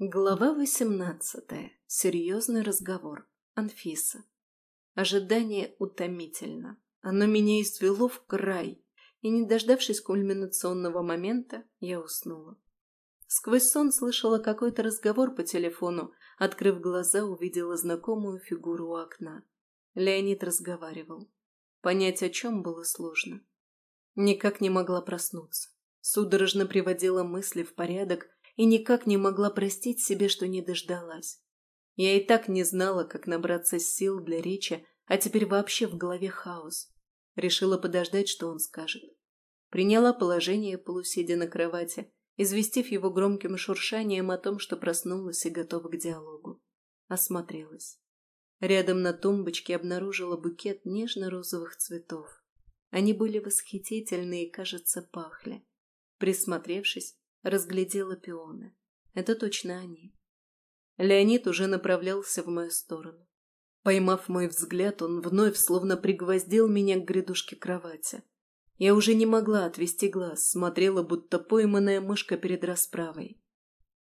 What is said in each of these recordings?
Глава восемнадцатая. Серьезный разговор. Анфиса. Ожидание утомительно. Оно меня извело в край, и, не дождавшись кульминационного момента, я уснула. Сквозь сон слышала какой-то разговор по телефону, открыв глаза, увидела знакомую фигуру у окна. Леонид разговаривал. Понять, о чем было сложно. Никак не могла проснуться. Судорожно приводила мысли в порядок, и никак не могла простить себе, что не дождалась. Я и так не знала, как набраться сил для речи, а теперь вообще в голове хаос. Решила подождать, что он скажет. Приняла положение, полусидя на кровати, известив его громким шуршанием о том, что проснулась и готова к диалогу. Осмотрелась. Рядом на тумбочке обнаружила букет нежно-розовых цветов. Они были восхитительные и, кажется, пахли. Присмотревшись, разглядела пионы. Это точно они. Леонид уже направлялся в мою сторону. Поймав мой взгляд, он вновь словно пригвоздил меня к грядушке кровати. Я уже не могла отвести глаз, смотрела, будто пойманная мышка перед расправой.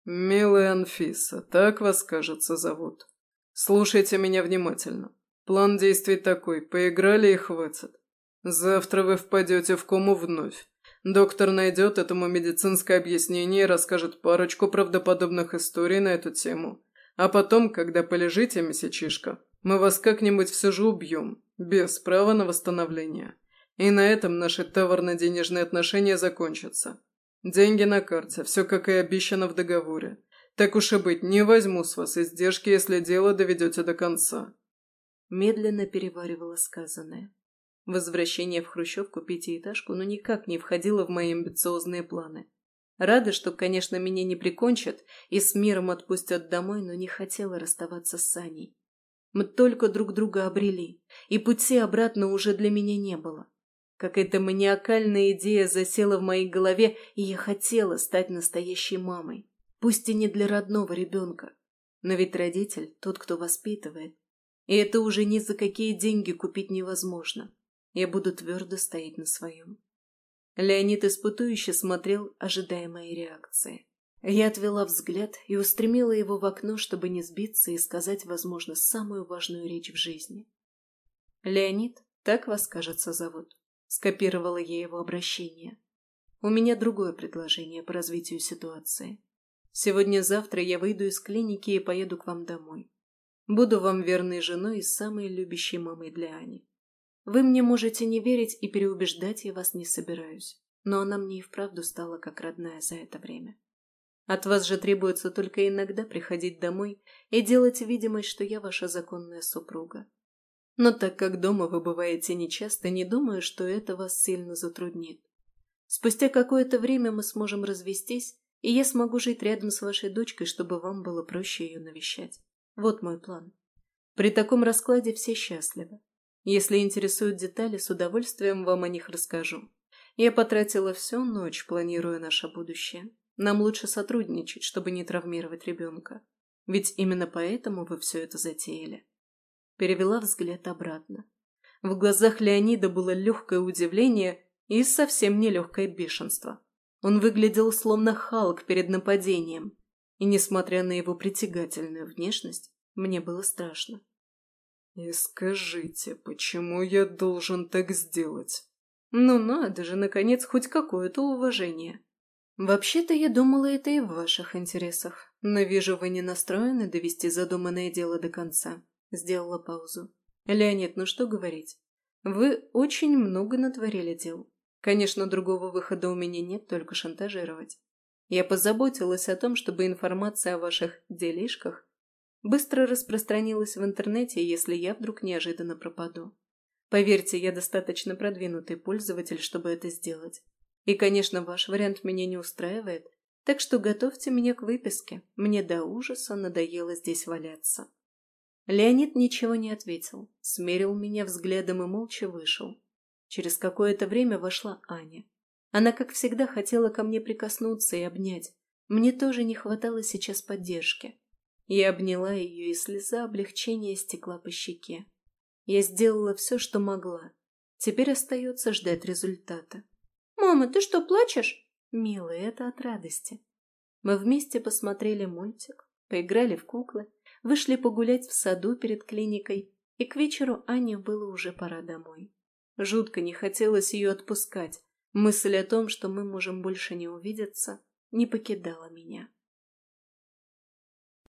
«Милая Анфиса, так вас, кажется, зовут. Слушайте меня внимательно. План действий такой, поиграли и хватит. Завтра вы впадете в кому вновь. Доктор найдет этому медицинское объяснение и расскажет парочку правдоподобных историй на эту тему. А потом, когда полежите, месячишка, мы вас как-нибудь все же убьем, без права на восстановление. И на этом наши товарно-денежные отношения закончатся. Деньги на карте, все как и обещано в договоре. Так уж и быть, не возьму с вас издержки, если дело доведете до конца. Медленно переваривала сказанное. Возвращение в Хрущевку пятиэтажку ну никак не входило в мои амбициозные планы. Рада, что, конечно, меня не прикончат и с миром отпустят домой, но не хотела расставаться с Саней. Мы только друг друга обрели, и пути обратно уже для меня не было. Какая-то маниакальная идея засела в моей голове, и я хотела стать настоящей мамой. Пусть и не для родного ребенка. Но ведь родитель – тот, кто воспитывает. И это уже ни за какие деньги купить невозможно. Я буду твердо стоять на своем. Леонид испытующе смотрел, ожидая моей реакции. Я отвела взгляд и устремила его в окно, чтобы не сбиться и сказать, возможно, самую важную речь в жизни. «Леонид, так вас, кажется, зовут?» Скопировала я его обращение. «У меня другое предложение по развитию ситуации. Сегодня-завтра я выйду из клиники и поеду к вам домой. Буду вам верной женой и самой любящей мамой для Ани. Вы мне можете не верить, и переубеждать я вас не собираюсь. Но она мне и вправду стала как родная за это время. От вас же требуется только иногда приходить домой и делать видимость, что я ваша законная супруга. Но так как дома вы бываете нечасто, не думаю, что это вас сильно затруднит. Спустя какое-то время мы сможем развестись, и я смогу жить рядом с вашей дочкой, чтобы вам было проще ее навещать. Вот мой план. При таком раскладе все счастливы. Если интересуют детали, с удовольствием вам о них расскажу. Я потратила всю ночь, планируя наше будущее. Нам лучше сотрудничать, чтобы не травмировать ребенка. Ведь именно поэтому вы все это затеяли. Перевела взгляд обратно. В глазах Леонида было легкое удивление и совсем не легкое бешенство. Он выглядел словно Халк перед нападением. И, несмотря на его притягательную внешность, мне было страшно. «И скажите, почему я должен так сделать?» «Ну надо же, наконец, хоть какое-то уважение. Вообще-то я думала, это и в ваших интересах. Но вижу, вы не настроены довести задуманное дело до конца». Сделала паузу. «Леонид, ну что говорить? Вы очень много натворили дел. Конечно, другого выхода у меня нет, только шантажировать. Я позаботилась о том, чтобы информация о ваших делишках быстро распространилась в интернете, если я вдруг неожиданно пропаду. Поверьте, я достаточно продвинутый пользователь, чтобы это сделать. И, конечно, ваш вариант меня не устраивает, так что готовьте меня к выписке. Мне до ужаса надоело здесь валяться. Леонид ничего не ответил, смерил меня взглядом и молча вышел. Через какое-то время вошла Аня. Она, как всегда, хотела ко мне прикоснуться и обнять. Мне тоже не хватало сейчас поддержки. Я обняла ее, и слеза облегчения стекла по щеке. Я сделала все, что могла. Теперь остается ждать результата. «Мама, ты что, плачешь?» «Милая, это от радости». Мы вместе посмотрели мультик, поиграли в куклы, вышли погулять в саду перед клиникой, и к вечеру Ане было уже пора домой. Жутко не хотелось ее отпускать. Мысль о том, что мы можем больше не увидеться, не покидала меня.